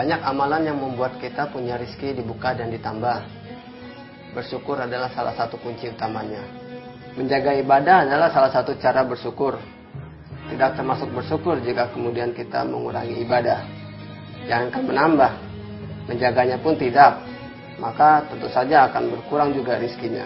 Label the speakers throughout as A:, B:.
A: Banyak amalan yang membuat kita punya rizki dibuka dan ditambah. Bersyukur adalah salah satu kunci utamanya. Menjaga ibadah adalah salah satu cara bersyukur. Tidak termasuk bersyukur jika kemudian kita mengurangi ibadah. Jangankan menambah, menjaganya pun tidak. Maka tentu saja akan berkurang juga rizkinya.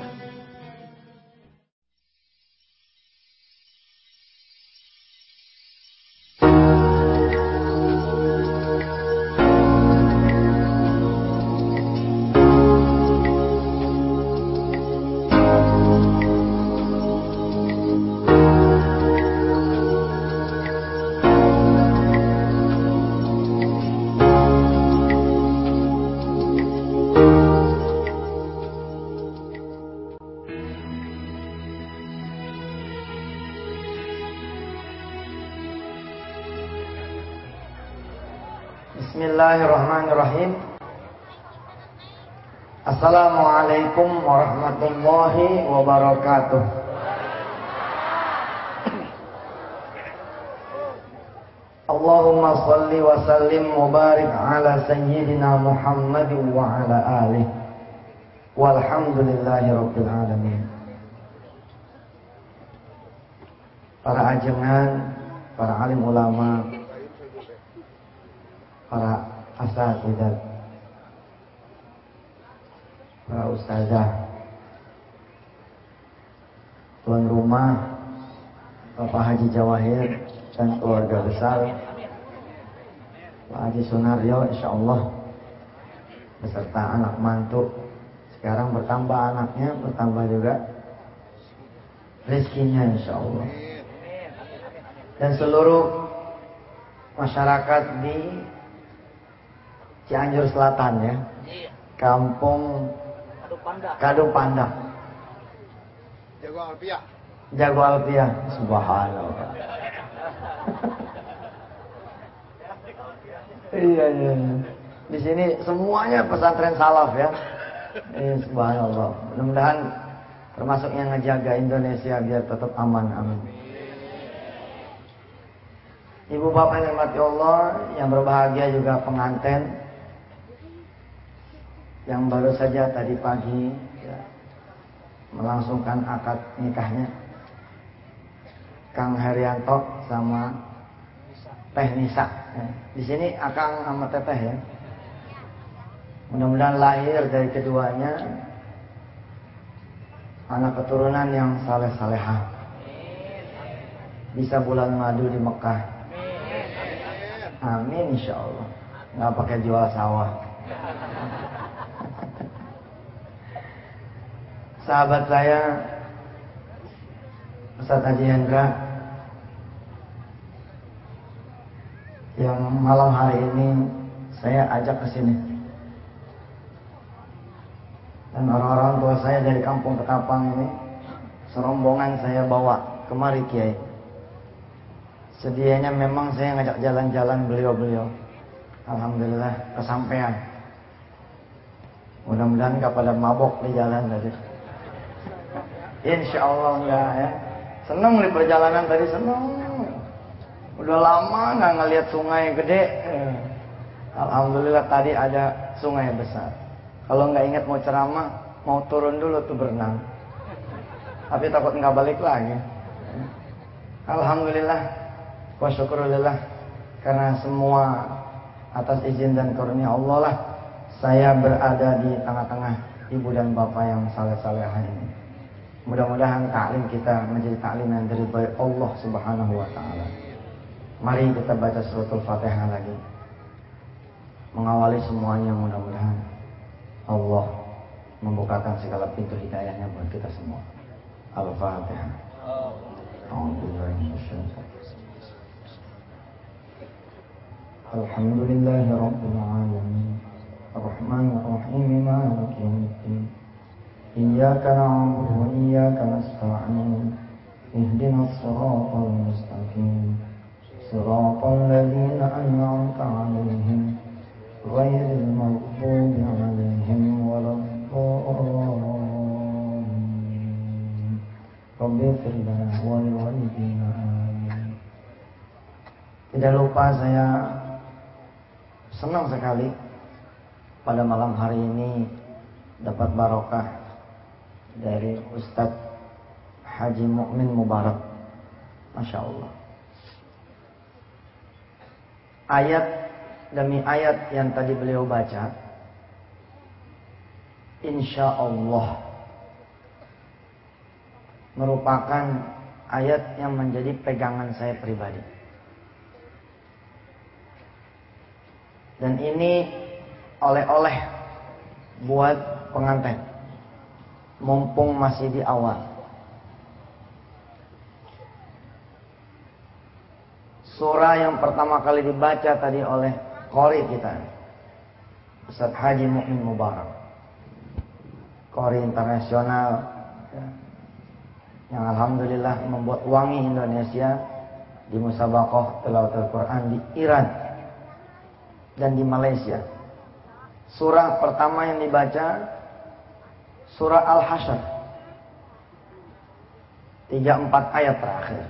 B: Assalamualaikum warahmatullahi wabarakatuh. Allahumma salli wa sallim wa barik ala sayyidina Muhammad wa ala alih Walhamdulillahi rabbil alamin. Para ajengan, para alim ulama, para asatidah, para ustazah, tuan rumah, Bapak Haji Jawahir dan keluarga besar, Pak Haji Sunario, insya Allah beserta anak mantu. Sekarang bertambah anaknya, bertambah juga rezekinya insya Allah. Dan seluruh masyarakat di Cianjur Selatan ya. Kampung Kadu Pandak.
C: Jago Alpia.
B: Jago Alpia. Subhanallah. iya, iya, iya. Di sini semuanya pesantren salaf ya. Iya, subhanallah. Mudah-mudahan termasuk yang ngejaga Indonesia biar tetap aman. Amin. Ibu bapak yang dirahmati Allah, yang berbahagia juga pengantin, yang baru saja tadi pagi ya, melangsungkan akad nikahnya Kang Haryanto sama Teh Nisa. Ya. Di sini Akang sama Teteh ya. Mudah-mudahan lahir dari keduanya anak keturunan yang saleh-salehah. Bisa bulan madu di Mekah. Amin insya Allah. Nggak pakai jual sawah. Sahabat saya Ustaz Haji Hendra yang malam hari ini saya ajak ke sini. Dan orang-orang tua saya dari kampung Ketapang ini serombongan saya bawa kemari Kiai. Sedianya memang saya ngajak jalan-jalan beliau-beliau. Alhamdulillah kesampaian. Mudah-mudahan gak pada mabok di jalan tadi. Insya Allah enggak ya. Seneng di perjalanan tadi seneng. Udah lama nggak ngelihat sungai gede. Alhamdulillah tadi ada sungai besar. Kalau nggak ingat mau ceramah, mau turun dulu tuh berenang. Tapi takut nggak balik lagi. Alhamdulillah, wa syukurillah karena semua atas izin dan karunia Allah lah saya berada di tengah-tengah ibu dan bapak yang saleh-salehah ini. Mudah-mudahan taklim kita menjadi taklim yang dari Allah Subhanahu wa taala. Mari kita baca suratul Fatihah lagi. Mengawali semuanya mudah-mudahan Allah membukakan segala pintu hidayahnya buat kita semua. Al-Fatihah. Alhamdulillahi Rabbil Alamin Ar-Rahman Ar-Rahim إياك نعبد وإياك نستعين اهدنا الصراط المستقيم صراط الذين أنعمت عليهم غير المغضوب عليهم ولا الضالين Rabbi firlana wali walidina amin. Tidak lupa saya senang sekali pada malam hari ini dapat barokah dari Ustadz Haji Mukmin Mubarak. Masya Allah. Ayat demi ayat yang tadi beliau baca, insya Allah merupakan ayat yang menjadi pegangan saya pribadi. Dan ini oleh-oleh buat pengantin. Mumpung masih di awal. Surah yang pertama kali dibaca tadi oleh Qori kita. Ustaz Haji Mukmin Mubarak. Qori internasional yang alhamdulillah membuat wangi Indonesia di musabaqah tilawatul Quran di Iran dan di Malaysia. Surah pertama yang dibaca surah Al-Hasyr. Tiga empat ayat terakhir.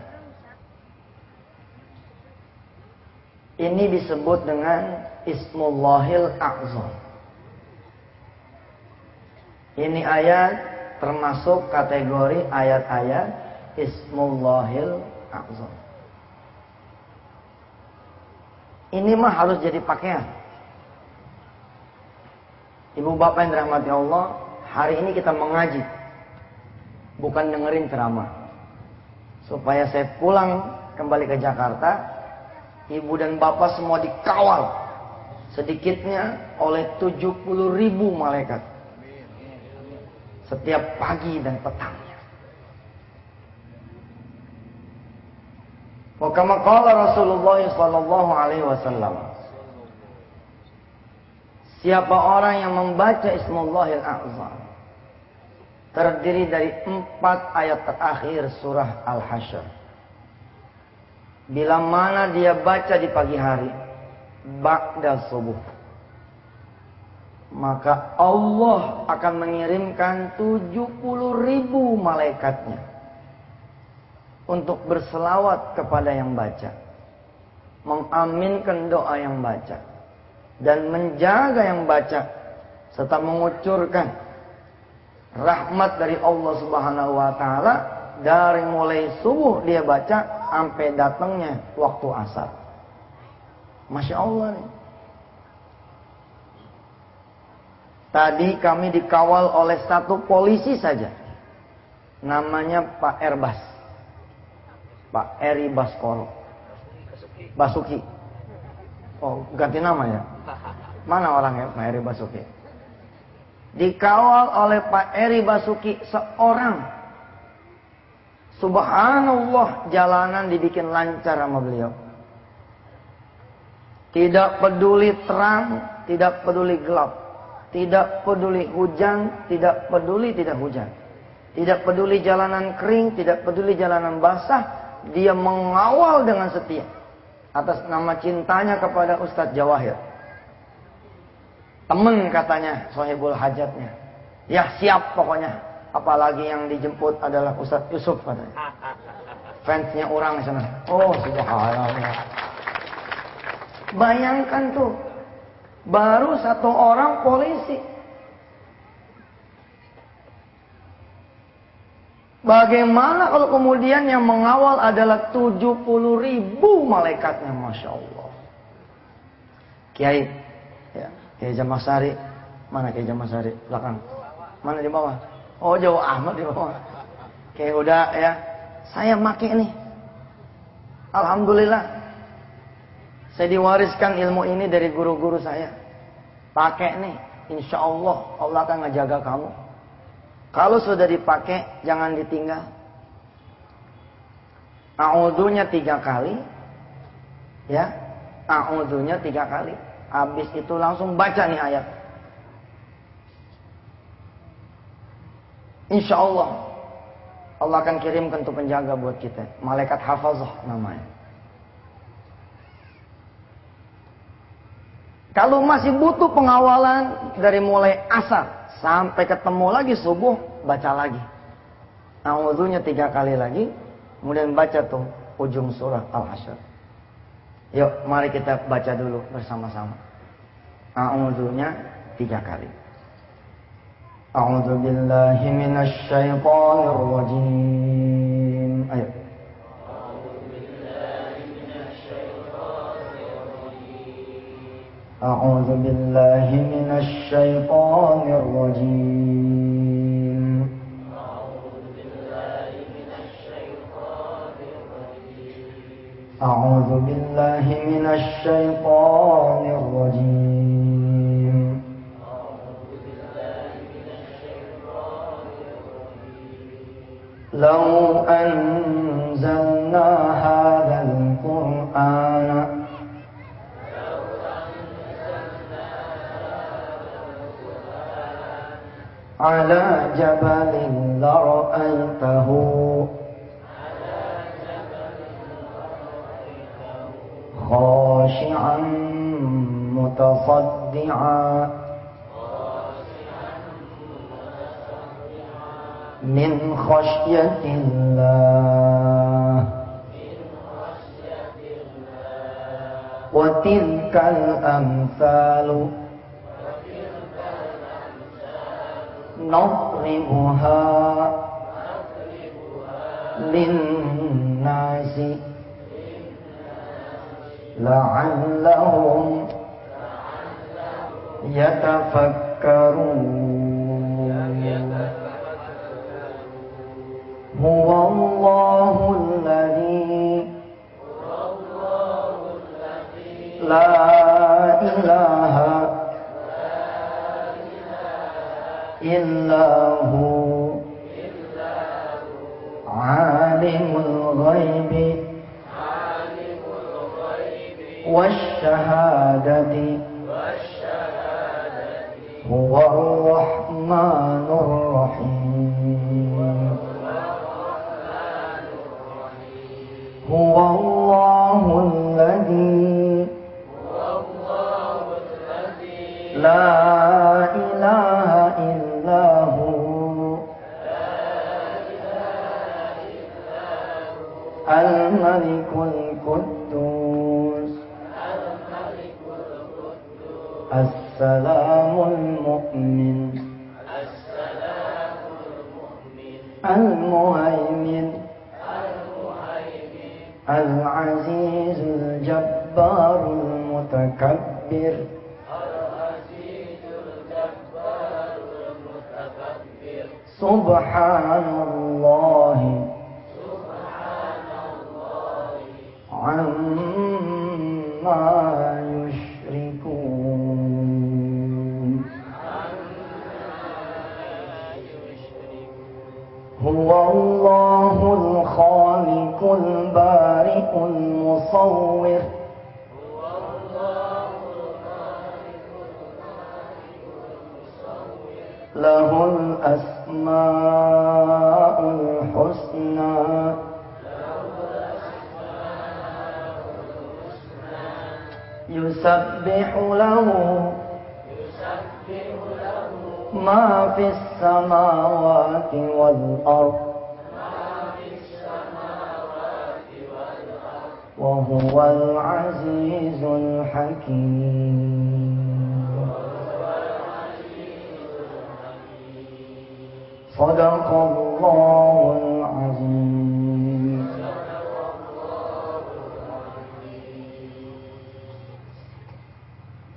B: Ini disebut dengan Ismullahil A'zam. Ini ayat termasuk kategori ayat-ayat Ismullahil A'zam. Ini mah harus jadi pakaian. Ibu bapak yang dirahmati Allah, hari ini kita mengaji. Bukan dengerin ceramah. Supaya saya pulang kembali ke Jakarta, ibu dan bapak semua dikawal. Sedikitnya oleh 70 ribu malaikat. Setiap pagi dan petangnya. Wa kama qala Rasulullah sallallahu alaihi wasallam. Siapa orang yang membaca Ismullahil A'zam terdiri dari empat ayat terakhir surah Al-Hasyr. Bila mana dia baca di pagi hari, ba'da subuh, maka Allah akan mengirimkan 70 ribu malaikatnya untuk berselawat kepada yang baca, mengaminkan doa yang baca, dan menjaga yang baca, serta mengucurkan rahmat dari Allah Subhanahu wa Ta'ala dari mulai subuh dia baca sampai datangnya waktu asar. Masya Allah nih. Tadi kami dikawal oleh satu polisi saja. Namanya Pak Erbas. Pak Eri Baskoro. Basuki. Oh, ganti nama ya? Mana orangnya Pak Eri Basuki? Dikawal oleh Pak Eri Basuki seorang. Subhanallah jalanan dibikin lancar sama beliau. Tidak peduli terang, tidak peduli gelap. Tidak peduli hujan, tidak peduli tidak hujan. Tidak peduli jalanan kering, tidak peduli jalanan basah. Dia mengawal dengan setia. Atas nama cintanya kepada Ustadz Jawahir. Temen katanya, sohibul hajatnya. Ya siap pokoknya. Apalagi yang dijemput adalah Ustadz Yusuf katanya. Fansnya orang sana. Oh subhanallah. Bayangkan tuh. Baru satu orang polisi. Bagaimana kalau kemudian yang mengawal adalah 70 ribu malaikatnya. Masya Allah. Kiai. Kiai Jamasari. Mana Kiai Jamasari? Belakang. Mana di bawah? Oh jauh amat di bawah. Kiai udah ya. Saya make nih. Alhamdulillah. Saya diwariskan ilmu ini dari guru-guru saya. Pakai nih, insya Allah Allah akan ngejaga kamu. Kalau sudah dipakai, jangan ditinggal. A'udhunya tiga kali. Ya, a'udhunya tiga kali. Habis itu langsung baca nih ayat. Insya Allah Allah akan kirimkan tuh penjaga buat kita. Malaikat hafazah namanya. Kalau masih butuh pengawalan dari mulai asar sampai ketemu lagi subuh, baca lagi. A'udzunya tiga kali lagi. Kemudian baca tuh ujung surah Al-Hasyr. Yuk, mari kita baca dulu bersama-sama. A'udzunya tiga kali. A'udzu billahi minasy syaithanir rajim. Ayo. أعوذ بالله من الشيطان الرجيم أعوذ بالله من الشيطان الرجيم. لو أنزلنا هذا القرآن على جبل لرأيته متصدعا. من خشية الله. وتلك الأمثال نضربها للناس. لعلهم يتفكرون. هو الله الذي لا إله إلا هو. والشهادة. هو الرحمن الرحيم. هو الله الذي. لا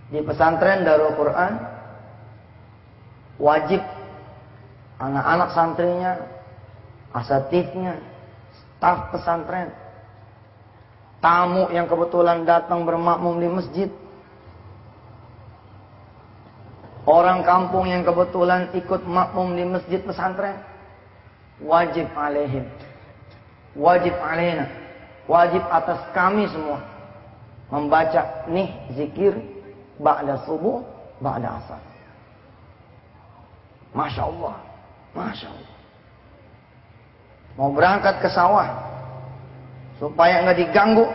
B: Di pesantren Darul Quran wajib anak-anak santrinya, asatidnya, staf pesantren, tamu yang kebetulan datang bermakmum di masjid, orang kampung yang kebetulan ikut makmum di masjid pesantren, wajib alaihim, wajib alaina, wajib atas kami semua membaca nih zikir ba'da subuh, ba'da asar. Masya Allah. Masya Allah. Mau berangkat ke sawah. Supaya nggak diganggu.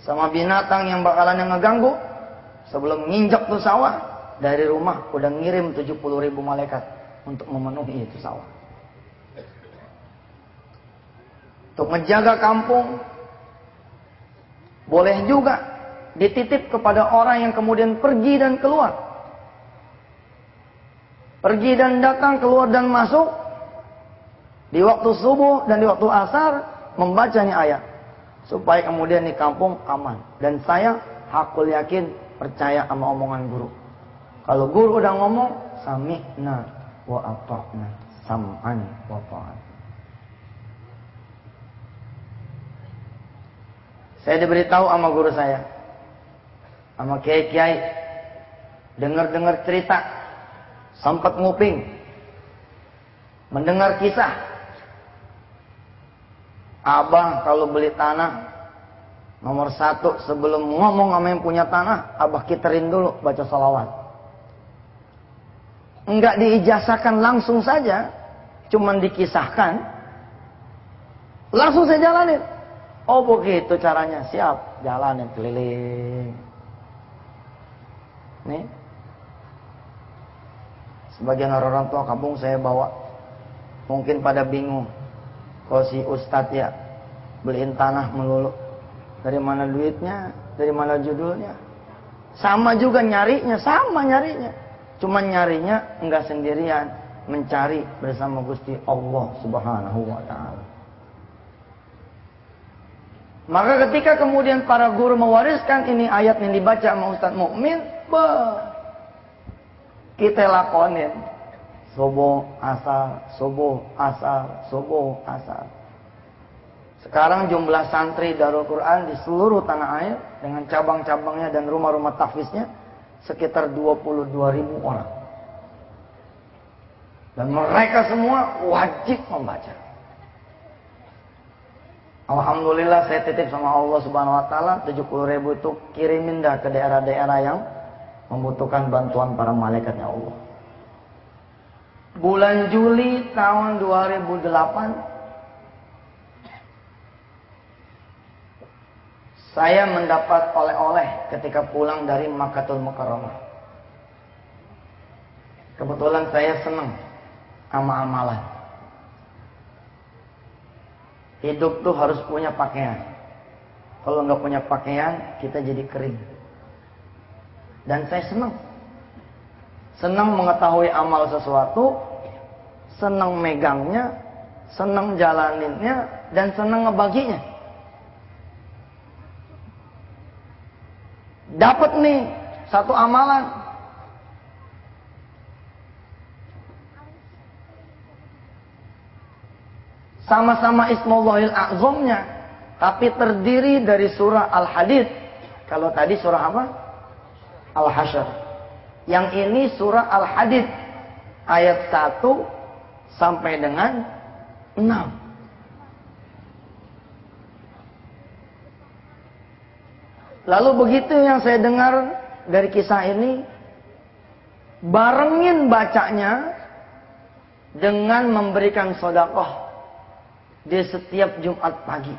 B: Sama binatang yang bakalan yang ngeganggu. Sebelum nginjak tuh sawah. Dari rumah udah ngirim 70 ribu malaikat. Untuk memenuhi itu sawah. Untuk menjaga kampung. Boleh juga dititip kepada orang yang kemudian pergi dan keluar. Pergi dan datang, keluar dan masuk. Di waktu subuh dan di waktu asar membaca ini ayat. Supaya kemudian di kampung aman. Dan saya hakul yakin percaya sama omongan guru. Kalau guru udah ngomong, sami'na wa ata'na. Sam'an wa ta'at. Saya diberitahu sama guru saya. Sama kiai-kiai. Dengar-dengar cerita. Sempat nguping. Mendengar kisah. Abah kalau beli tanah. Nomor satu sebelum ngomong sama yang punya tanah. Abah kiterin dulu baca salawat. Enggak diijazahkan langsung saja. Cuman dikisahkan. Langsung saya jalanin. Oh begitu caranya, siap, jalan yang keliling. Nih, sebagian orang tua kampung saya bawa, mungkin pada bingung. Kalau si ustadz ya beliin tanah melulu, dari mana duitnya, dari mana judulnya. Sama juga nyarinya, sama nyarinya. Cuma nyarinya enggak sendirian, mencari bersama Gusti Allah Subhanahu wa taala. Maka ketika kemudian para guru mewariskan ini ayat yang dibaca sama Ustaz Mukmin, kita lakonin. Subuh, asar, subuh, asar, subuh, asar. Sekarang jumlah santri Darul Quran di seluruh tanah air dengan cabang-cabangnya dan rumah-rumah tahfiznya sekitar 22 ribu orang. Dan mereka semua wajib membaca. Alhamdulillah saya titip sama Allah Subhanahu wa taala 70 ribu itu kirimin dah ke daerah-daerah yang membutuhkan bantuan para malaikatnya Allah. Bulan Juli tahun 2008 saya mendapat oleh-oleh ketika pulang dari Makatul Mukarramah. Kebetulan saya senang sama amalan. Hidup tuh harus punya pakaian. Kalau nggak punya pakaian, kita jadi kering. Dan saya senang. Senang mengetahui amal sesuatu, senang megangnya, senang jalaninnya, dan senang ngebaginya. Dapat nih satu amalan, Sama-sama Ismullahil A'zomnya. Tapi terdiri dari surah Al-Hadid. Kalau tadi surah apa? Al-Hasyr. Yang ini surah Al-Hadid. Ayat 1 sampai dengan 6. Lalu begitu yang saya dengar dari kisah ini, barengin bacanya dengan memberikan sodakoh di setiap Jumat pagi.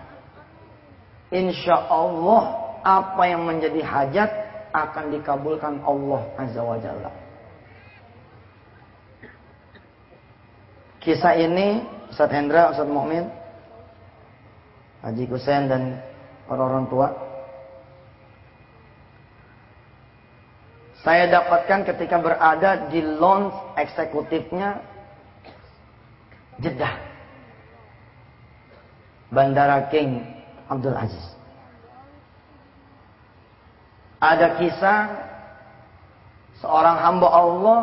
B: Insya Allah apa yang menjadi hajat akan dikabulkan Allah Azza wa Jalla. Kisah ini Ustaz Hendra, Ustaz Mukmin, Haji Kusen dan orang-orang tua saya dapatkan ketika berada di launch eksekutifnya Jeddah. Bandara King Abdul Aziz. Ada kisah seorang hamba Allah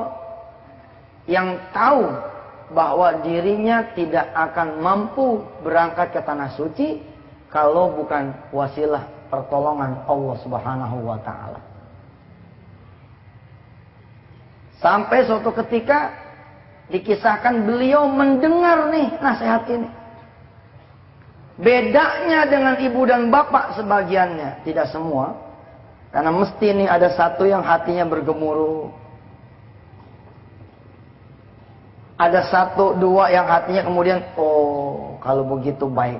B: yang tahu bahwa dirinya tidak akan mampu berangkat ke tanah suci kalau bukan wasilah pertolongan Allah Subhanahu wa taala. Sampai suatu ketika dikisahkan beliau mendengar nih nasihat ini. Bedanya dengan ibu dan bapak sebagiannya, tidak semua. Karena mesti nih ada satu yang hatinya bergemuruh. Ada satu, dua yang hatinya kemudian, oh kalau begitu baik.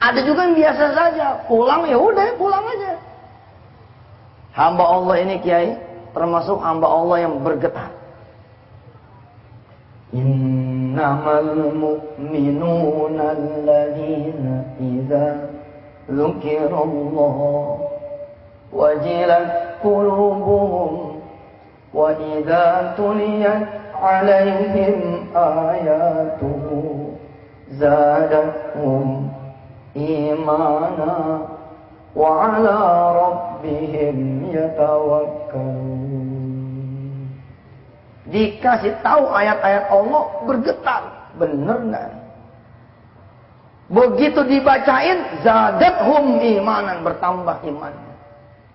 B: Ada juga yang biasa saja, pulang ya udah pulang aja. Hamba Allah ini kiai termasuk hamba Allah yang bergetar. Innamal mu'minuna alladzina idza dzukirallahu وجلت قلوبهم وإذا تليت عليهم آياته زادتهم إيمانا وعلى ربهم يتوكلون Dikasih tahu ayat-ayat Allah bergetar. Bener nggak? Begitu dibacain, zadat hum imanan bertambah imannya.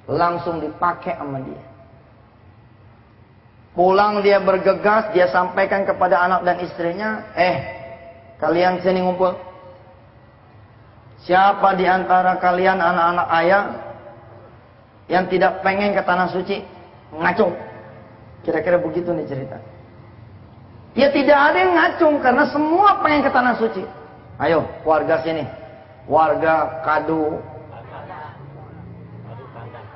B: Langsung dipakai sama dia. Pulang dia bergegas, dia sampaikan kepada anak dan istrinya, eh, kalian sini ngumpul. Siapa di antara kalian anak-anak ayah yang tidak pengen ke tanah suci? Ngacung. Kira-kira begitu nih cerita. Ya tidak ada yang ngacung karena semua pengen ke tanah suci. Ayo, warga sini. Warga Kadu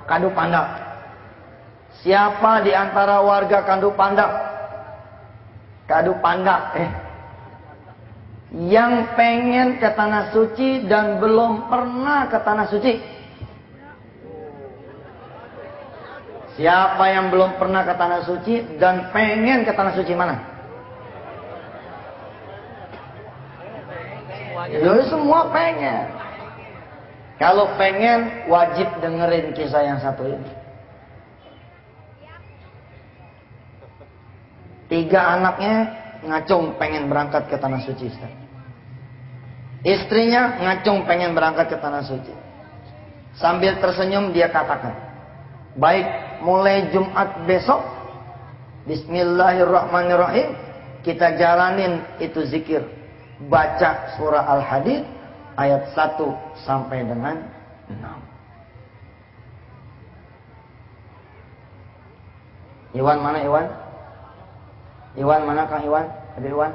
B: Kadu Pandak. Siapa di antara warga Kadu Pandak? Kadu Pandak, eh. Yang pengen ke tanah suci dan belum pernah ke tanah suci. Siapa yang belum pernah ke tanah suci dan pengen ke tanah suci mana? Ya semua pengen. Kalau pengen wajib dengerin kisah yang satu ini. Tiga anaknya ngacung pengen berangkat ke tanah suci. Ustaz. Istrinya ngacung pengen berangkat ke tanah suci. Sambil tersenyum dia katakan, baik mulai Jumat besok Bismillahirrahmanirrahim kita jalanin itu zikir baca surah Al-Hadid ayat 1 sampai dengan 6 Iwan mana Iwan? Iwan mana Kang Iwan? Ada Iwan?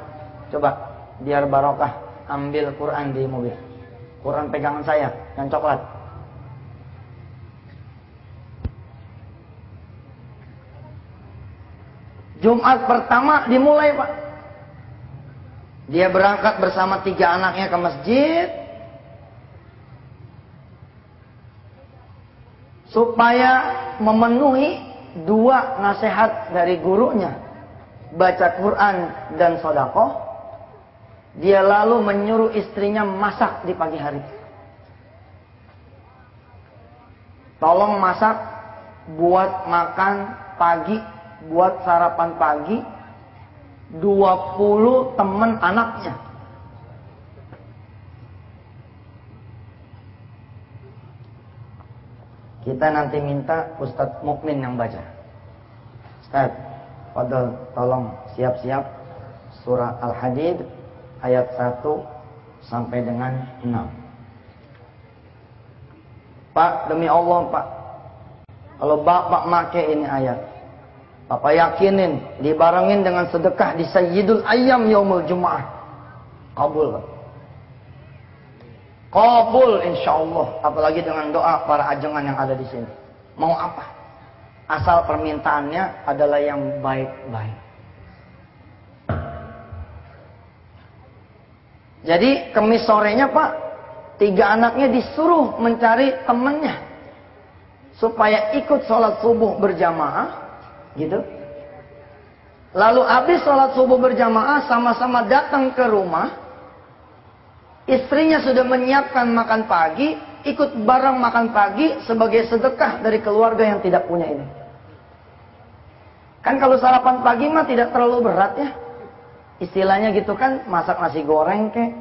B: Coba biar barokah ambil Quran di mobil. Quran pegangan saya yang coklat. Jumat pertama dimulai Pak. Dia berangkat bersama tiga anaknya ke masjid. Supaya memenuhi dua nasihat dari gurunya. Baca Quran dan sodakoh. Dia lalu menyuruh istrinya masak di pagi hari. Tolong masak buat makan pagi buat sarapan pagi 20 teman anaknya. Kita nanti minta Ustadz Mukmin yang baca. Ustadz, Fadl, tolong siap-siap surah Al-Hadid ayat 1 sampai dengan 6. Pak, demi Allah Pak, kalau Bapak make ini ayat, Papa yakinin dibarengin dengan sedekah di Sayyidul Ayyam Yaumul Jumaah. Kabul. Kabul insyaallah apalagi dengan doa para ajengan yang ada di sini. Mau apa? Asal permintaannya adalah yang baik-baik. Jadi kemis sorenya Pak, tiga anaknya disuruh mencari temannya supaya ikut sholat subuh berjamaah Gitu. Lalu habis sholat subuh berjamaah sama-sama datang ke rumah. Istrinya sudah menyiapkan makan pagi, ikut barang makan pagi sebagai sedekah dari keluarga yang tidak punya ini. Kan kalau sarapan pagi mah tidak terlalu berat ya. Istilahnya gitu kan, masak nasi goreng ke,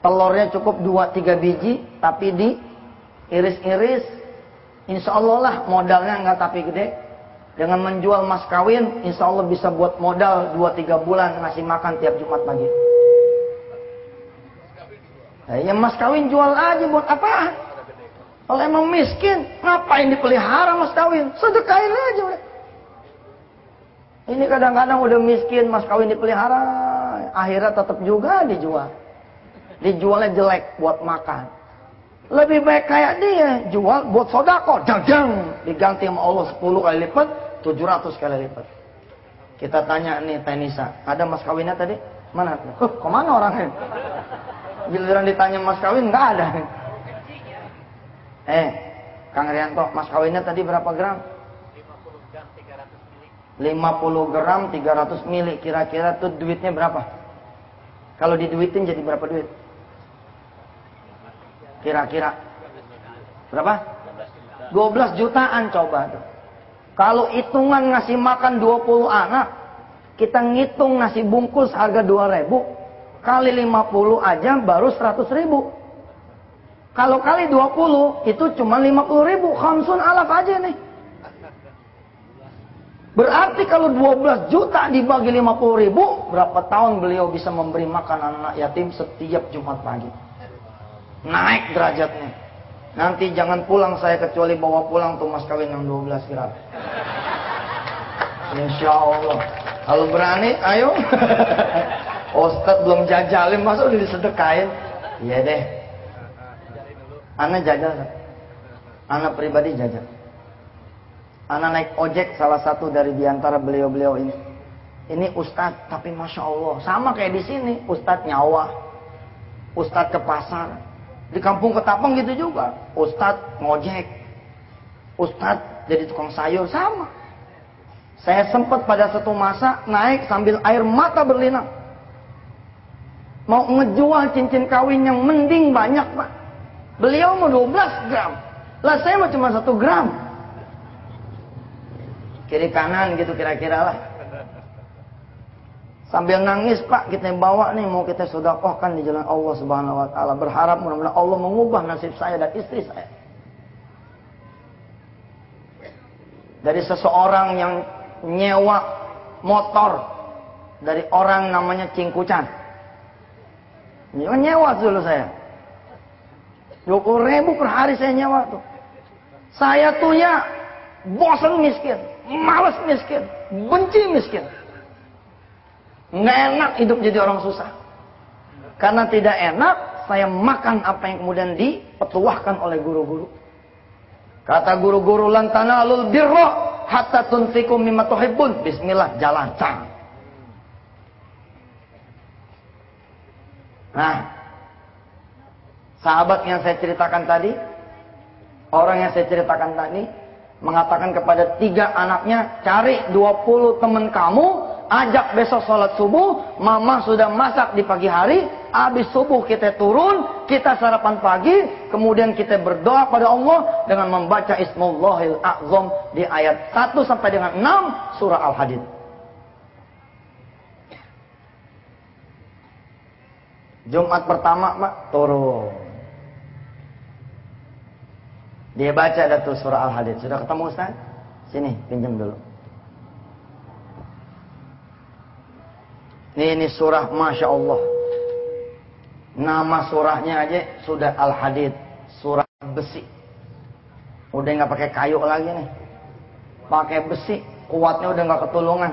B: telurnya cukup 2-3 biji, tapi di iris-iris. Insya Allah lah modalnya nggak tapi gede, dengan menjual mas kawin, insya Allah bisa buat modal 2-3 bulan ngasih makan tiap Jumat pagi. Nah, ya mas kawin jual aja buat apa? Kalau emang miskin, ngapain dipelihara mas kawin? Sedekahin aja udah. Ini kadang-kadang udah miskin, mas kawin dipelihara, akhirnya tetap juga dijual. Dijualnya jelek buat makan. Lebih baik kayak dia, jual buat sodako, dagang. Diganti sama Allah 10 kali lipat, 700 kali lipat. Kita tanya nih Tenisa, ada mas kawinnya tadi? Mana? Huh, ke mana orangnya? Giliran ditanya mas kawin nggak ada. Eh, Kang Rianto, mas kawinnya tadi berapa gram? 50 gram 300 mili kira-kira tuh duitnya berapa? Kalau diduitin jadi berapa duit? Kira-kira berapa? 12 jutaan coba tuh. Kalau hitungan ngasih makan 20 anak, kita ngitung nasi bungkus harga 2000, kali 50 aja baru 100 ribu. Kalau kali 20 itu cuma 50 ribu, khamsun alaf aja nih. Berarti kalau 12 juta dibagi 50 ribu, berapa tahun beliau bisa memberi makan anak yatim setiap Jumat pagi? Naik derajatnya. Nanti jangan pulang saya kecuali bawa pulang tuh mas kawin yang 12 gram. Insya Allah. Kalau berani, ayo. Ustadz belum jajalin, masa udah disedekain? Iya deh. Anak jajal. Anak pribadi jajal. Anak naik ojek salah satu dari di antara beliau-beliau ini. Ini ustadz, tapi masya Allah sama kayak di sini. Ustadz nyawa, ustadz ke pasar, di kampung Ketapang gitu juga. Ustadz ngojek, ustadz jadi tukang sayur sama. Saya sempat pada satu masa naik sambil air mata berlinang. Mau ngejual cincin kawin yang mending banyak pak. Beliau mau 12 gram. Lah saya mau cuma satu gram. Kiri kanan gitu kira-kira lah. Sambil nangis pak kita bawa nih mau kita sodakohkan di jalan Allah subhanahu wa ta'ala. Berharap mudah-mudahan Allah mengubah nasib saya dan istri saya. Dari seseorang yang nyewa motor dari orang namanya Cingkucan. Nyewa, nyewa dulu saya. 20 ribu per hari saya nyewa tuh. Saya tuh ya bosan miskin, males miskin, benci miskin. Nggak enak hidup jadi orang susah. Karena tidak enak, saya makan apa yang kemudian dipetuahkan oleh guru-guru. Kata guru-guru lantana lul birro hatta tunfiku mimma tuhibbun. Bismillah, jalan. Cang. Nah, sahabat yang saya ceritakan tadi, orang yang saya ceritakan tadi, mengatakan kepada tiga anaknya, cari 20 teman kamu, ajak besok sholat subuh, mama sudah masak di pagi hari, habis subuh kita turun, kita sarapan pagi, kemudian kita berdoa pada Allah dengan membaca Ismullahil A'zam di ayat 1 sampai dengan 6 surah Al-Hadid. Jumat pertama, Pak, turun. Dia baca datu surah Al-Hadid. Sudah ketemu Ustaz? Sini, pinjam dulu. Ini, ini surah Masya Allah. Nama surahnya aja sudah Al-Hadid. Surah besi. Udah nggak pakai kayu lagi nih. Pakai besi. Kuatnya udah nggak ketulungan.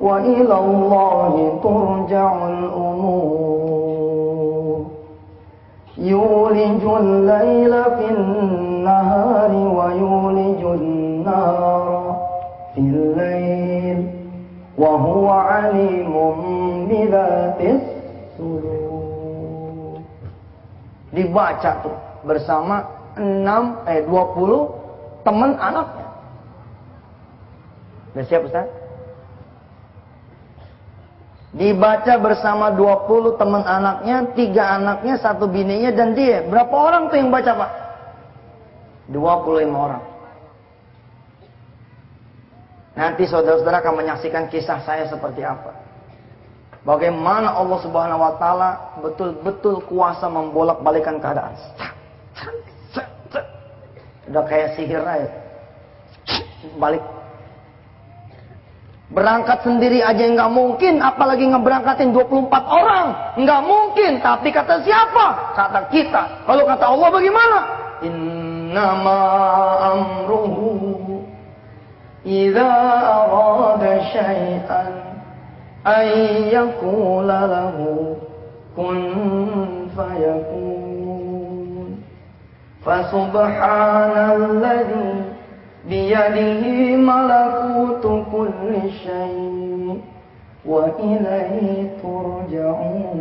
B: وإلى الله ترجع الأمور يولج الليل في النهار ويولج النهار في الليل وهو عليم بذات الصدور dibaca tuh bersama 6 eh 20 teman anaknya. Udah siap Ustaz? Dibaca bersama 20 teman anaknya, tiga anaknya, satu bininya dan dia. Berapa orang tuh yang baca, Pak? 25 orang. Nanti saudara-saudara akan menyaksikan kisah saya seperti apa. Bagaimana Allah Subhanahu wa taala betul-betul kuasa membolak-balikan keadaan. Udah kayak sihir aja. Balik Berangkat sendiri aja nggak mungkin, apalagi ngeberangkatin 24 orang. Nggak mungkin, tapi kata siapa? Kata kita. Kalau kata Allah bagaimana? Innama amruhu idza arada syai'an ay yaqula lahu kun fayakun. Malakutu kulli syai' wa ilaihi turja'un.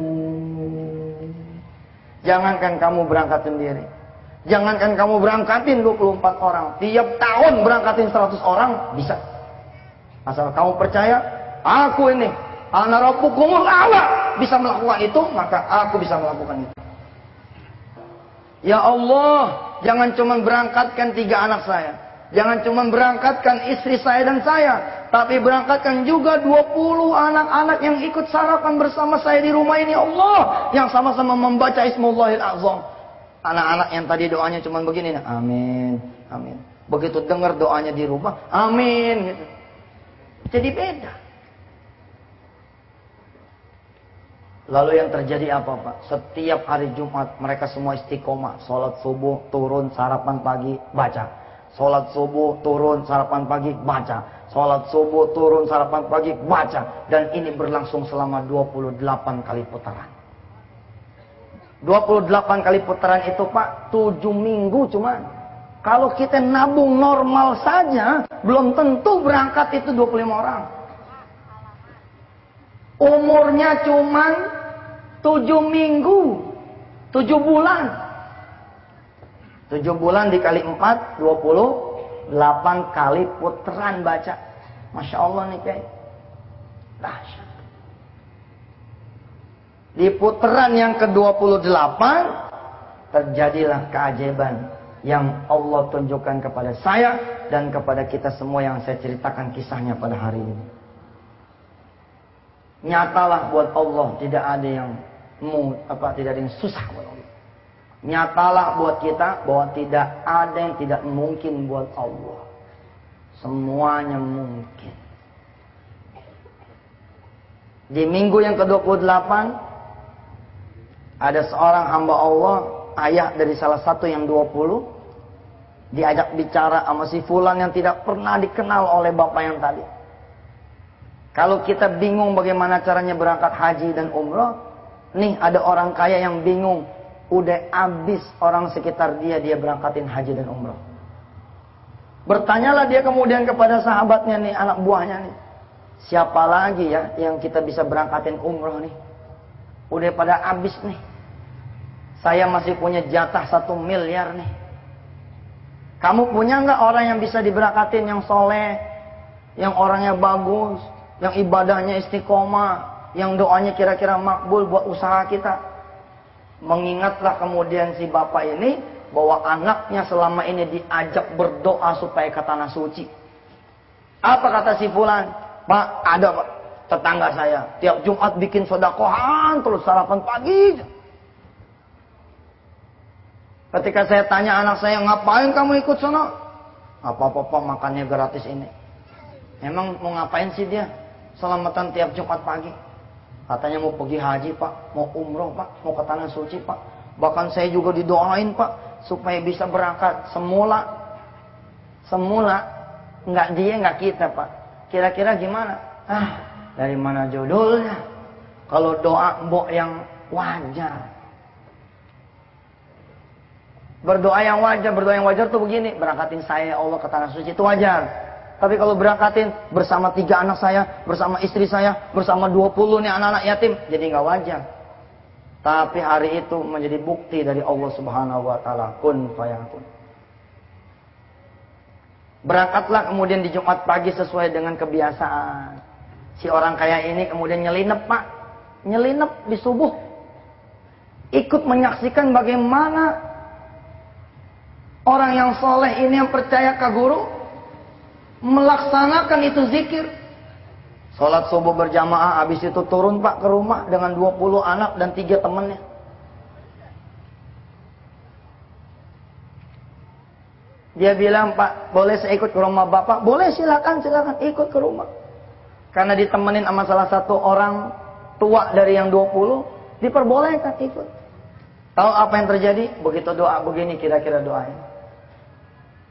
B: Jangankan kamu berangkat sendiri. Jangankan kamu berangkatin 24 orang. Tiap tahun berangkatin 100 orang, bisa. Asal kamu percaya, aku ini, ana rabbukumul a'la, bisa melakukan itu, maka aku bisa melakukan itu. Ya Allah, jangan cuma berangkatkan tiga anak saya. Jangan cuma berangkatkan istri saya dan saya, tapi berangkatkan juga 20 anak-anak yang ikut sarapan bersama saya di rumah ini Allah, yang sama-sama membaca Ismullahil Azam. Anak-anak yang tadi doanya cuma begini, amin, amin. Begitu dengar doanya di rumah, amin gitu. Jadi beda. Lalu yang terjadi apa Pak? Setiap hari Jumat mereka semua istiqomah. Sholat subuh, turun, sarapan pagi, baca. Sholat subuh, turun, sarapan pagi, baca. Sholat subuh, turun, sarapan pagi, baca. Dan ini berlangsung selama 28 kali putaran. 28 kali putaran itu Pak, 7 minggu cuma. Kalau kita nabung normal saja, belum tentu berangkat itu 25 orang. Umurnya cuma 7 minggu, 7 bulan. 7 bulan dikali 4, 28 kali putaran baca. Masya Allah nih kayak. Dahsyat. Di putaran yang ke-28, terjadilah keajaiban yang Allah tunjukkan kepada saya dan kepada kita semua yang saya ceritakan kisahnya pada hari ini. Nyatalah buat Allah tidak ada yang mu, apa tidak ada yang susah buat Allah. Nyatalah buat kita bahwa tidak ada yang tidak mungkin buat Allah. Semuanya mungkin. Di minggu yang ke-28 ada seorang hamba Allah, ayah dari salah satu yang 20 diajak bicara sama si fulan yang tidak pernah dikenal oleh bapak yang tadi. Kalau kita bingung bagaimana caranya berangkat haji dan umroh, nih ada orang kaya yang bingung udah habis orang sekitar dia dia berangkatin haji dan umroh. Bertanyalah dia kemudian kepada sahabatnya nih, anak buahnya nih. Siapa lagi ya yang kita bisa berangkatin umroh nih? Udah pada habis nih. Saya masih punya jatah satu miliar nih. Kamu punya nggak orang yang bisa diberangkatin yang soleh, yang orangnya bagus, yang ibadahnya istiqomah, yang doanya kira-kira makbul buat usaha kita? Mengingatlah kemudian si bapak ini bahwa anaknya selama ini diajak berdoa supaya ke tanah suci. Apa kata si fulan? Pak, ada pak, tetangga saya. Tiap Jumat bikin sodakohan, terus sarapan pagi. Ketika saya tanya anak saya, ngapain kamu ikut sana? Apa-apa pak, makannya gratis ini. Emang mau ngapain sih dia? Selamatan tiap Jumat pagi. Katanya mau pergi haji pak, mau umroh pak, mau ke tanah suci pak. Bahkan saya juga didoain pak, supaya bisa berangkat. Semula, semula, nggak dia nggak kita pak. Kira-kira gimana? Ah, dari mana judulnya? Kalau doa mbok yang wajar. Berdoa yang wajar, berdoa yang wajar tuh begini, berangkatin saya ya Allah ke tanah suci itu wajar. Tapi kalau berangkatin bersama tiga anak saya, bersama istri saya, bersama 20 nih anak-anak yatim, jadi nggak wajar. Tapi hari itu menjadi bukti dari Allah Subhanahu wa taala, kun fayakun. Berangkatlah kemudian di Jumat pagi sesuai dengan kebiasaan. Si orang kaya ini kemudian nyelinep pak. Nyelinep di subuh. Ikut menyaksikan bagaimana orang yang soleh ini yang percaya ke guru. Melaksanakan itu zikir. Sholat subuh berjamaah habis itu turun pak ke rumah dengan 20 anak dan tiga temannya. Dia bilang, Pak, boleh saya ikut ke rumah Bapak? Boleh, silakan, silakan, ikut ke rumah. Karena ditemenin sama salah satu orang tua dari yang 20, diperbolehkan ikut. Tahu apa yang terjadi? Begitu doa begini kira-kira doanya.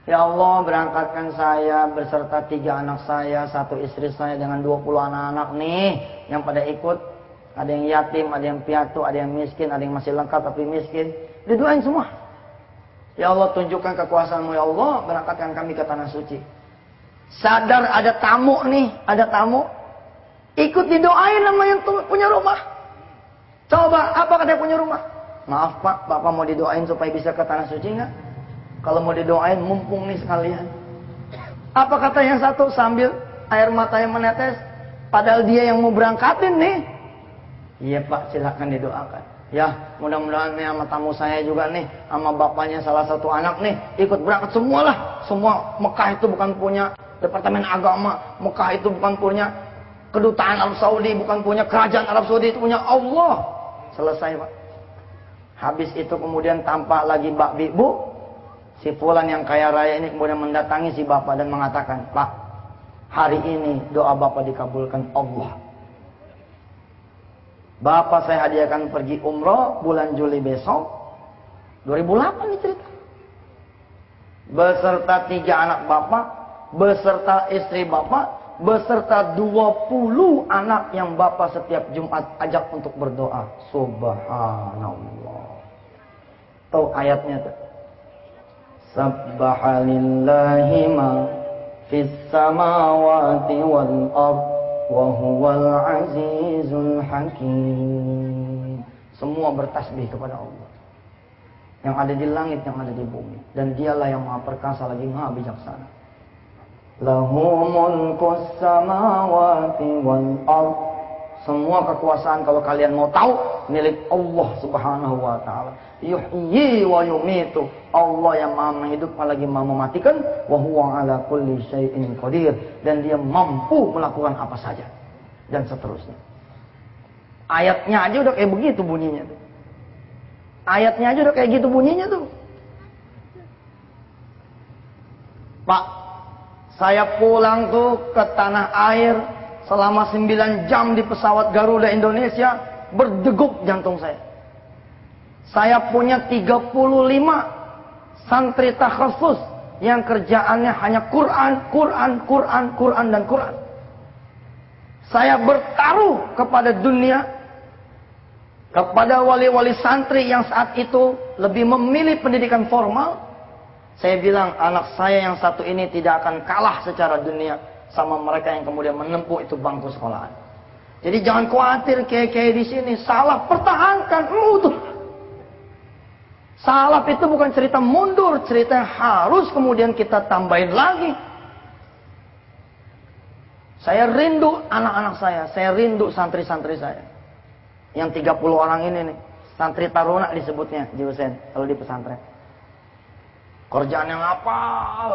B: Ya Allah berangkatkan saya beserta tiga anak saya, satu istri saya dengan 20 anak-anak nih yang pada ikut. Ada yang yatim, ada yang piatu, ada yang miskin, ada yang masih lengkap tapi miskin. Didoain semua. Ya Allah tunjukkan kekuasaanmu ya Allah berangkatkan kami ke tanah suci. Sadar ada tamu nih, ada tamu. Ikut didoain sama yang punya rumah. Coba apa kata punya rumah? Maaf pak, bapak mau didoain supaya bisa ke tanah suci nggak? Kalau mau didoain mumpung nih sekalian. Apa kata yang satu sambil air mata yang menetes? Padahal dia yang mau berangkatin nih. Iya pak silahkan didoakan. Ya, mudah-mudahan nih sama tamu saya juga nih, sama bapaknya salah satu anak nih, ikut berangkat semualah. Semua Mekah itu bukan punya Departemen Agama, Mekah itu bukan punya kedutaan Arab Saudi, bukan punya kerajaan Arab Saudi, itu punya Allah. Selesai, Pak. Habis itu kemudian tampak lagi Mbak Bibu, si Fulan yang kaya raya ini kemudian mendatangi si Bapak dan mengatakan, Pak, hari ini doa Bapak dikabulkan Allah. Bapak saya hadiahkan pergi umroh bulan Juli besok. 2008 nih cerita. Beserta tiga anak bapak, beserta istri bapak, beserta 20 anak yang bapak setiap Jumat ajak untuk berdoa. Subhanallah. Tahu ayatnya tuh. Sabbahalillahi ma fis samawati wal ardh Wahuwal azizul hakim. Semua bertasbih kepada Allah. Yang ada di langit, yang ada di bumi. Dan dialah yang maha perkasa lagi maha bijaksana. Lahu mulkus samawati wal ard. Semua kekuasaan kalau kalian mau tahu milik Allah Subhanahu wa taala. Yuhyi wa yumitu. Allah yang Maha menghidupkan lagi Maha mematikan wa huwa ala kulli syai'in qadir dan dia mampu melakukan apa saja dan seterusnya. Ayatnya aja udah kayak begitu bunyinya tuh. Ayatnya aja udah kayak gitu bunyinya tuh. Pak, saya pulang tuh ke tanah air selama 9 jam di pesawat Garuda Indonesia, berdegup jantung saya. Saya punya 35 santri takhasus yang kerjaannya hanya Quran, Quran, Quran, Quran, dan Quran. Saya bertaruh kepada dunia, kepada wali-wali santri yang saat itu lebih memilih pendidikan formal. Saya bilang anak saya yang satu ini tidak akan kalah secara dunia sama mereka yang kemudian menempuh itu bangku sekolahan. Jadi jangan khawatir kayak-kayak di sini salah pertahankan. Uh, Salaf itu bukan cerita mundur, cerita yang harus kemudian kita tambahin lagi. Saya rindu anak-anak saya, saya rindu santri-santri saya. Yang 30 orang ini nih, santri taruna disebutnya di Usen, kalau di pesantren. Kerjaan yang apa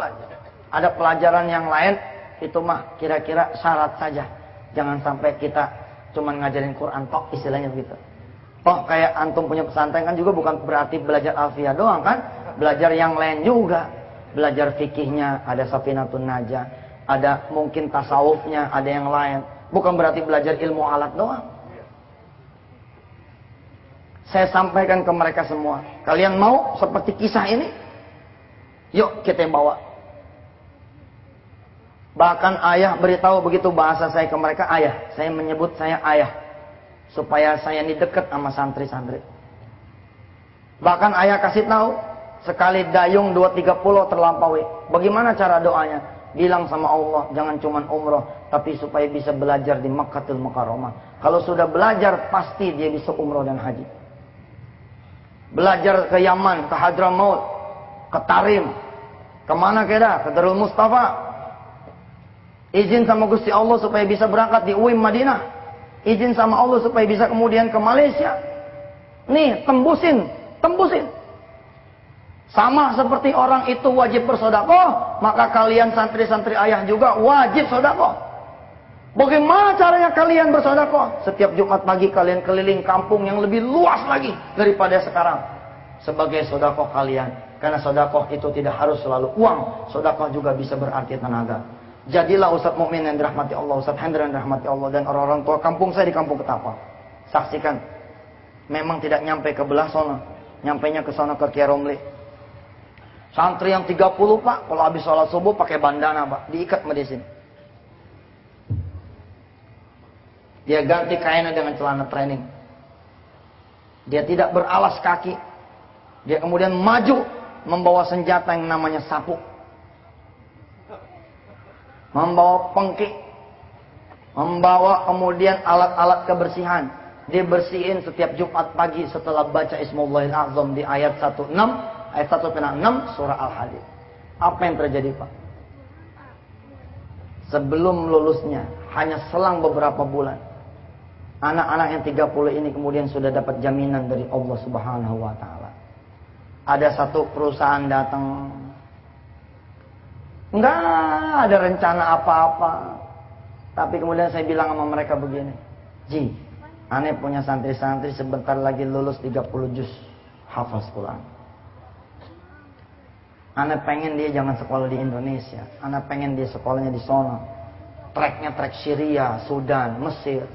B: aja. Ada pelajaran yang lain, itu mah kira-kira syarat saja. Jangan sampai kita cuma ngajarin Quran tok istilahnya begitu. Oh kayak antum punya pesantren kan juga bukan berarti belajar alfiah doang kan. Belajar yang lain juga. Belajar fikihnya, ada safinatun najah. Ada mungkin tasawufnya, ada yang lain. Bukan berarti belajar ilmu alat doang. Saya sampaikan ke mereka semua. Kalian mau seperti kisah ini? Yuk kita bawa Bahkan ayah beritahu begitu bahasa saya ke mereka, ayah. Saya menyebut saya ayah. Supaya saya ini dekat sama santri-santri. Bahkan ayah kasih tahu, sekali dayung dua tiga pulau terlampaui. Bagaimana cara doanya? Bilang sama Allah, jangan cuma umroh, tapi supaya bisa belajar di Makkahul Mukarramah. Kalau sudah belajar, pasti dia bisa umroh dan haji. Belajar ke Yaman, ke Hadramaut, ke Tarim. Ke mana kira? Ke Darul Mustafa. Izin sama Gusti Allah supaya bisa berangkat di UIM Madinah. Izin sama Allah supaya bisa kemudian ke Malaysia. Nih, tembusin, tembusin. Sama seperti orang itu wajib bersodakoh, maka kalian santri-santri ayah juga wajib sodakoh. Bagaimana caranya kalian bersodakoh? Setiap Jumat pagi kalian keliling kampung yang lebih luas lagi daripada sekarang. Sebagai sodakoh kalian. Karena sodakoh itu tidak harus selalu uang. Sodakoh juga bisa berarti tenaga. Jadilah Ustadz Mukmin yang dirahmati Allah, Ustadz Hendra yang dirahmati Allah dan orang-orang tua kampung saya di kampung Ketapa. Saksikan. Memang tidak nyampe ke belah sana. Nyampainya ke sana ke Kiaromli. Santri yang 30 pak, kalau habis sholat subuh pakai bandana pak, diikat di sini. Dia ganti kainnya dengan celana training. Dia tidak beralas kaki. Dia kemudian maju membawa senjata yang namanya sapu. Membawa pengki. Membawa kemudian alat-alat kebersihan. Dia bersihin setiap Jumat pagi setelah baca Ismullahil Azam di ayat 16 ayat 1 6 surah Al-Hadid. Apa yang terjadi Pak? Sebelum lulusnya, hanya selang beberapa bulan, anak-anak yang 30 ini kemudian sudah dapat jaminan dari Allah Subhanahu wa taala. Ada satu perusahaan datang Enggak ada rencana apa-apa. Tapi kemudian saya bilang sama mereka begini. Ji, aneh punya santri-santri sebentar lagi lulus 30 juz hafaz Quran. Anak pengen dia jangan sekolah di Indonesia. Anak pengen dia sekolahnya di sana. Treknya trek Syria, Sudan, Mesir.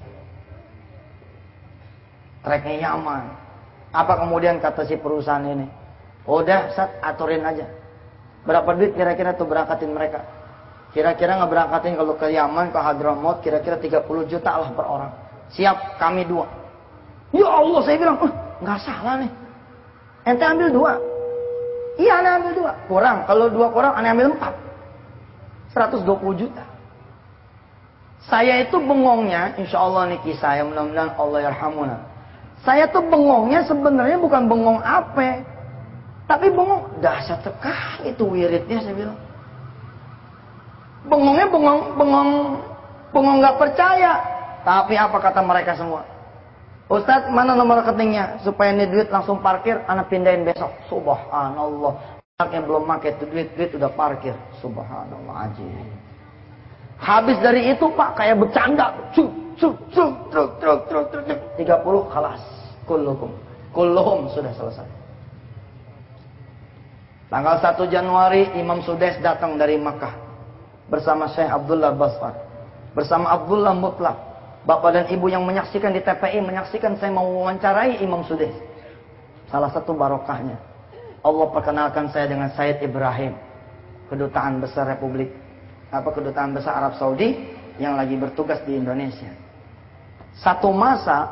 B: Treknya Yaman. Apa kemudian kata si perusahaan ini? Udah, sat, aturin aja. Berapa duit kira-kira tuh berangkatin mereka? Kira-kira nggak berangkatin kalau ke Yaman, ke Hadramaut, kira-kira 30 juta lah per orang. Siap, kami dua. Ya Allah, saya bilang, oh, nggak salah nih. Ente ambil dua, Iya, aneh ambil dua. Kurang. Kalau dua kurang, aneh ambil empat. 120 juta. Saya itu bengongnya, insya Allah nih kisah yang mudah-mudahan Allah yarhamuna. Saya tuh bengongnya sebenarnya bukan bengong apa. Tapi bengong, dahsyat sekali itu wiridnya saya bilang. Bengongnya bengong, bengong, bengong gak percaya. Tapi apa kata mereka semua? Ustadz mana nomor rekeningnya supaya ini duit langsung parkir anak pindahin besok. Subhanallah. Yang belum pakai itu duit duit udah parkir. Subhanallah aja habis dari itu pak kayak bercanda. Cuk cuk cuk truk truk truk truk tiga puluh kalas kulluhum. Kulluhum sudah selesai tanggal 1 Januari Imam Sudes datang dari Makkah bersama Syekh Abdullah Basfar bersama Abdullah Mutlak Bapak dan Ibu yang menyaksikan di TPI menyaksikan saya mau wawancarai Imam Sudais. Salah satu barokahnya. Allah perkenalkan saya dengan Said Ibrahim. Kedutaan Besar Republik apa Kedutaan Besar Arab Saudi yang lagi bertugas di Indonesia. Satu masa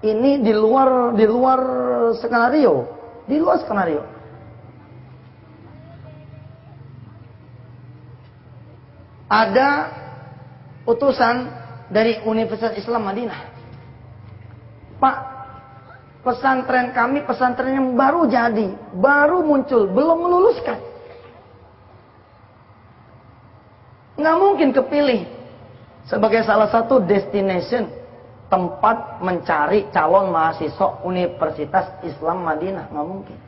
B: ini di luar di luar skenario, di luar skenario. Ada utusan dari Universitas Islam Madinah. Pak, pesantren kami pesantren yang baru jadi, baru muncul, belum meluluskan. Nggak mungkin kepilih sebagai salah satu destination tempat mencari calon mahasiswa Universitas Islam Madinah. Nggak mungkin.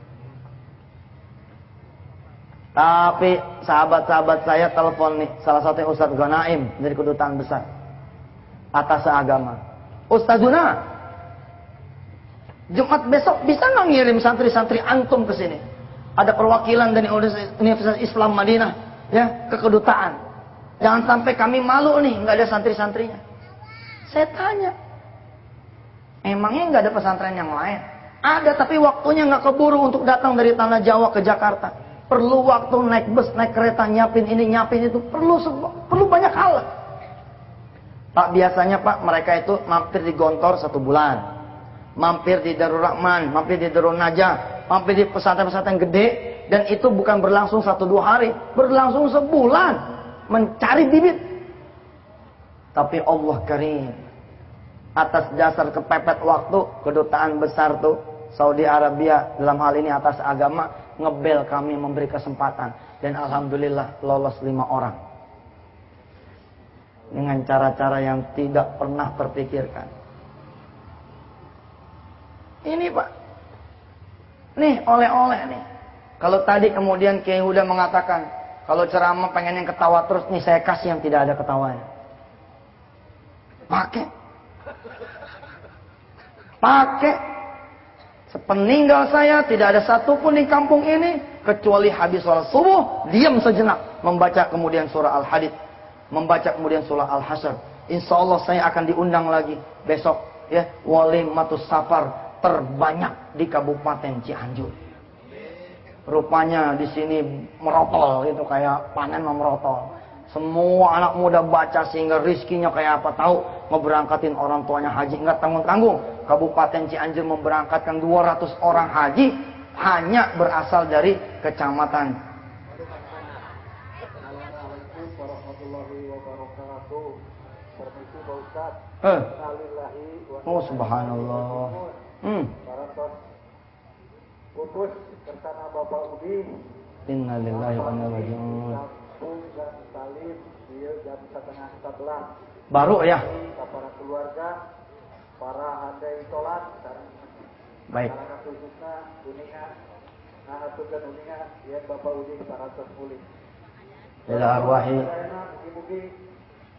B: Tapi sahabat-sahabat saya telepon nih, salah satunya Ustadz Ganaim dari kedutaan besar atas agama. Ustazuna, Jumat besok bisa nggak ngirim santri-santri antum ke sini? Ada perwakilan dari Universitas Islam Madinah, ya, ke kedutaan. Jangan sampai kami malu nih, nggak ada santri-santrinya. Saya tanya, emangnya nggak ada pesantren yang lain? Ada, tapi waktunya nggak keburu untuk datang dari tanah Jawa ke Jakarta. Perlu waktu naik bus, naik kereta, nyiapin ini, nyiapin itu. Perlu perlu banyak hal. Pak biasanya Pak mereka itu mampir di Gontor satu bulan. Mampir di Darul Rahman, mampir di Darul Najah, mampir di pesantren-pesantren gede. Dan itu bukan berlangsung satu dua hari. Berlangsung sebulan. Mencari bibit. Tapi Allah karim. Atas dasar kepepet waktu, kedutaan besar tuh Saudi Arabia dalam hal ini atas agama ngebel kami memberi kesempatan dan alhamdulillah lolos lima orang dengan cara-cara yang tidak pernah terpikirkan. Ini pak, nih oleh-oleh nih. Kalau tadi kemudian Kiai Huda mengatakan kalau ceramah pengen yang ketawa terus nih saya kasih yang tidak ada ketawanya. Pakai. Pakai Sepeninggal saya tidak ada satupun di kampung ini kecuali habis sholat subuh diam sejenak membaca kemudian surah Al-Hadid, membaca kemudian surah Al-Hasyr. Insya Allah saya akan diundang lagi besok ya wali matus safar terbanyak di Kabupaten Cianjur. Rupanya di sini merotol itu kayak panen merotol. Semua anak muda baca sehingga rizkinya kayak apa tahu ngeberangkatin orang tuanya haji nggak tanggung tanggung. Kabupaten Cianjur memberangkatkan 200 orang haji hanya berasal dari kecamatan. Eh. Oh subhanallah. Hmm.
C: Pupus bersama Bapak Udi.
B: Innalillahi wa inna ilaihi raji'un.
C: Dan Salim. Dia jam setengah sebelas.
B: Baru ya.
C: Para keluarga, para handai dan
B: Baik.
C: khususnya dunia, nah ya Bapak para terpulih.
B: Ila arwahi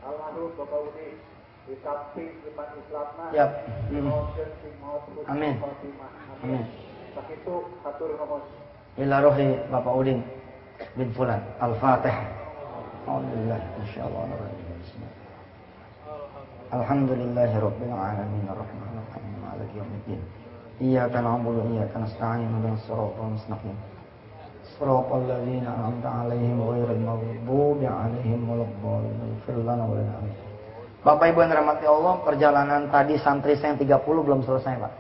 C: almarhum Bapak iman Islamna.
B: Yap. Hmm. Amin.
C: Amin. Sakitu hatur nuhun.
B: ila rohi Bapak Udin bin Fulan. Al-Fatih. Alhamdulillah. Insyaallah. Alhamdulillahi Rabbil Alamin Ar-Rahman Ar-Rahim Maliki Yawmiddin Iyaka na'budu wa iyaka nasta'in Ihdinas siratal mustaqim Siratal ladzina an'amta 'alaihim ghairil maghdubi 'alaihim waladdallin Ighfir lana wa lana Bapak Ibu yang dirahmati Allah, perjalanan tadi santri saya yang 30 belum selesai, Pak.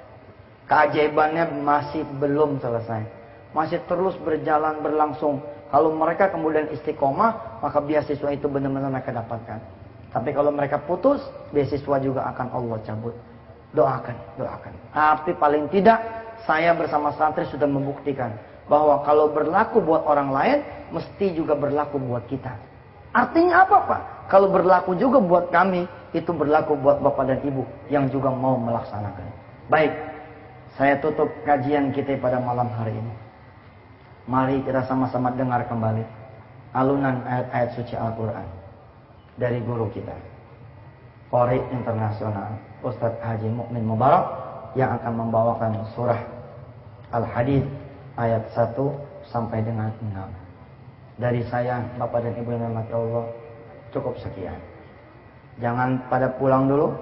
B: Keajaibannya masih belum selesai. Masih terus berjalan berlangsung. Kalau mereka kemudian istiqomah, maka beasiswa itu benar-benar mereka dapatkan. Tapi kalau mereka putus, beasiswa juga akan Allah cabut. Doakan, doakan. Tapi paling tidak, saya bersama santri sudah membuktikan bahwa kalau berlaku buat orang lain, mesti juga berlaku buat kita. Artinya apa Pak? Kalau berlaku juga buat kami, itu berlaku buat Bapak dan Ibu yang juga mau melaksanakan. Baik, saya tutup kajian kita pada malam hari ini. Mari kita sama-sama dengar kembali alunan ayat-ayat suci Al-Quran dari guru kita. Qori Internasional Ustadz Haji Mukmin Mubarak yang akan membawakan surah Al-Hadid ayat 1 sampai dengan 6. Dari saya, Bapak dan Ibu yang dirahmati Allah, cukup sekian. Jangan pada pulang dulu.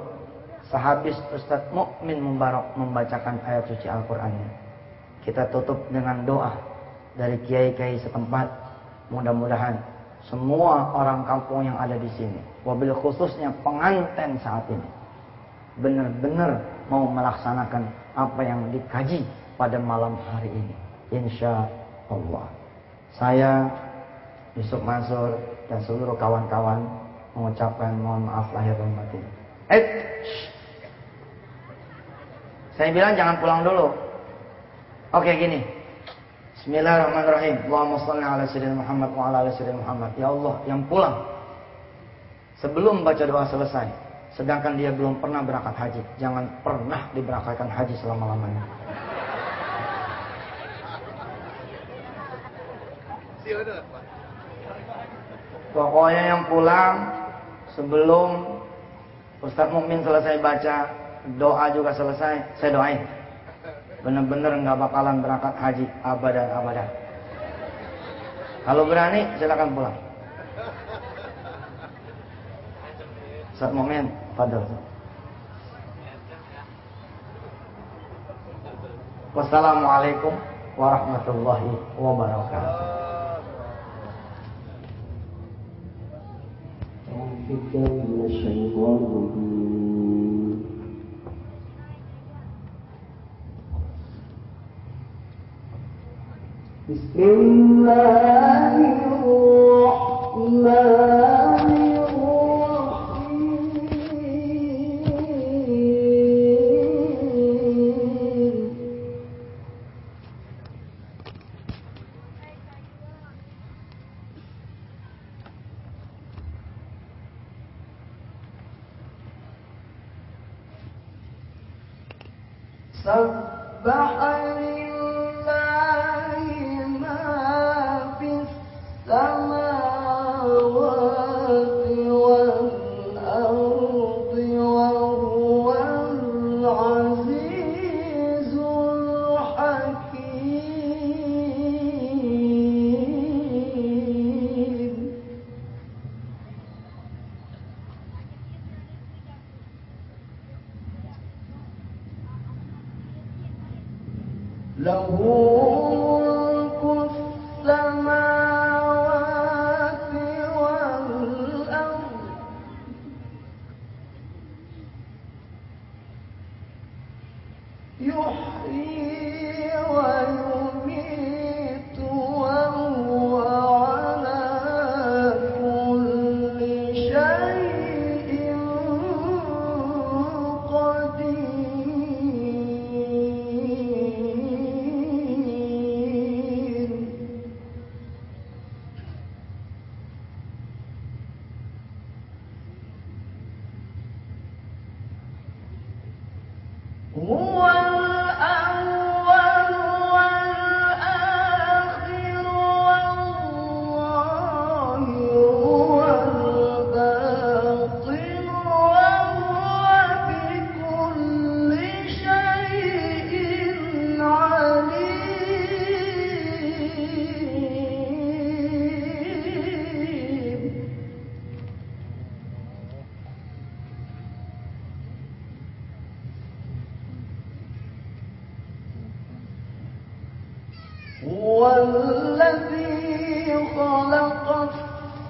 B: Sehabis Ustadz Mukmin Mubarak membacakan ayat suci Al-Qur'annya. Kita tutup dengan doa dari kiai-kiai setempat. Mudah-mudahan semua orang kampung yang ada di sini, wabil khususnya pengantin saat ini, benar-benar mau melaksanakan apa yang dikaji pada malam hari ini. Insya Allah. Saya Yusuf Mansur dan seluruh kawan-kawan mengucapkan mohon maaf lahir dan batin. Eh, saya bilang jangan pulang dulu. Oke gini. Bismillahirrahmanirrahim. Allahumma shalli ala sayyidina Muhammad wa ala ali sayyidina Muhammad. Ya Allah, yang pulang sebelum baca doa selesai, sedangkan dia belum pernah berangkat haji, jangan pernah diberangkatkan haji selama-lamanya. Pokoknya yang pulang sebelum Ustadz Mukmin selesai baca, doa juga selesai, saya doain benar-benar nggak bakalan berangkat haji abad dan abad. Kalau berani silakan pulang. Saat momen, padahal. Wassalamualaikum warahmatullahi wabarakatuh.
D: من الشيطان بسم الله الرحمن الرحيم. سبح لله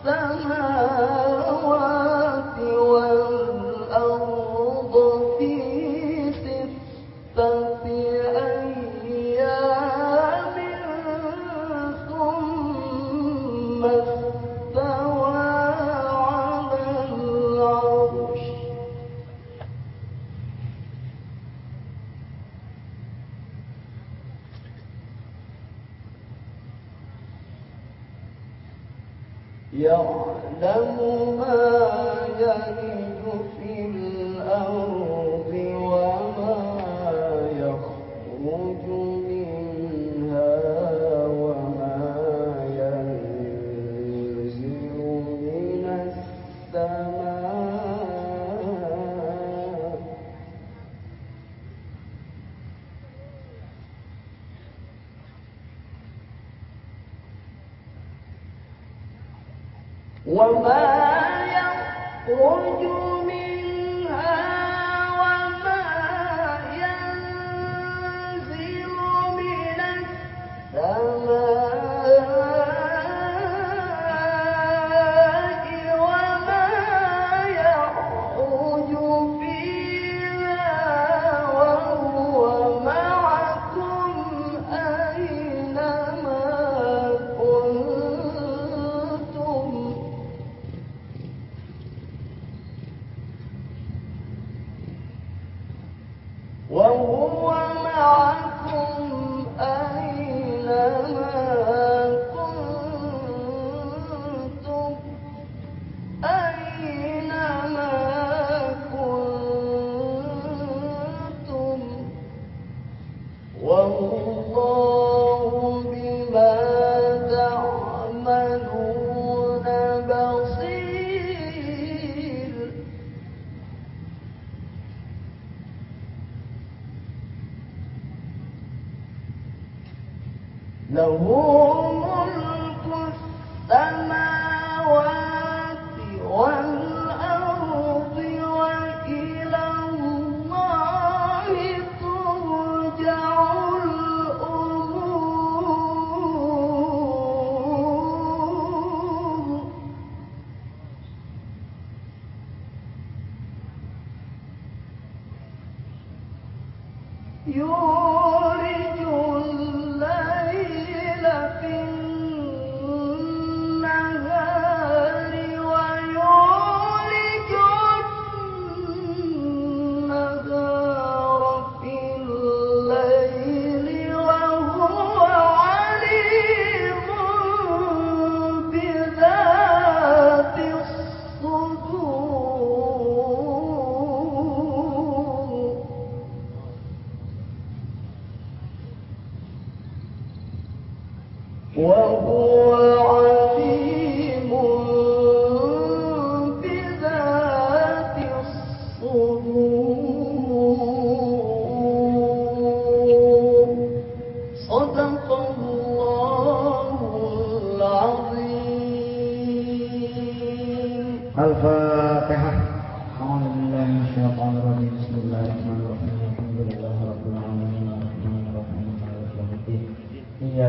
D: السماوات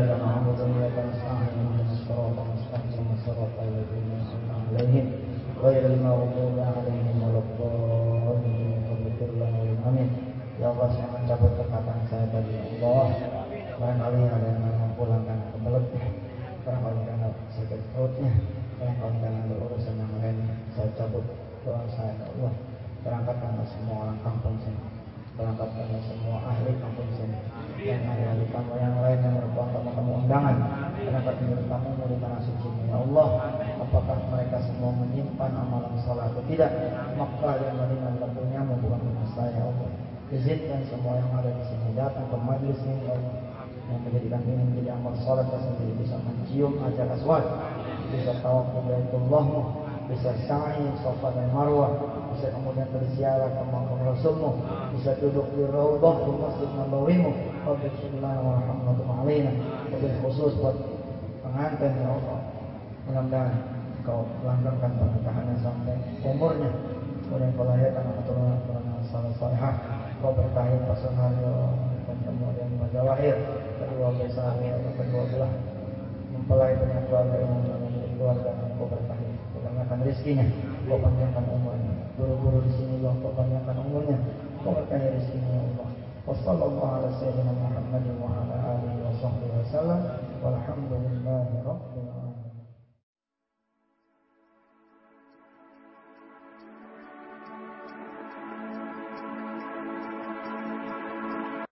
B: إياك نعبد وإياك نستعين اهدنا الصراط المستقيم صراط الذين أنعمت عليهم غير المغضوب عليهم ولا الضالين فاغفر لنا آمين Ya Allah saya mencabut perkataan saya tadi Ya Allah Barangkali ada yang memulangkan kebelet Barangkali karena sakit perutnya Tamu di tanah suci Ya Allah Apakah mereka semua menyimpan amalan salat atau tidak? Dan Madinah adalah punyamu bukan punya saya Ya Allah. Izinkan semua yang ada di sini datang ke majlis ini ya Allah. Yang menjadikan ini menjadi amal salat sendiri bisa mencium ajar aswad bisa tawaf Baitullahmu bisa sa'i safa dan marwah bisa kemudian berziarah ke makam rasulmu bisa duduk di raudhah di masjid nabawimu. Rabbi sallallahu wa wabil khusus buat pengantin ya Allah mudah-mudahan kau langgengkan pernikahannya sampai umurnya kemudian kau lahirkan anak turunan turunan salah salihah kau berkahi personalnya dan kemudian majawahir kedua besar kedua belah. Mempelai punya keluarga yang menjadi keluarga yang kau berkahi kau banyakkan rezekinya. Kau panjangkan umurnya. Guru-guru di sini Allah kau panjangkan umurnya. Kau berkahi rezekinya ya Allah. Wassalamualaikum ala sayyidina Muhammad wa ala alihi wa sahbihi wa sallam walhamdulillahi rabbil alamin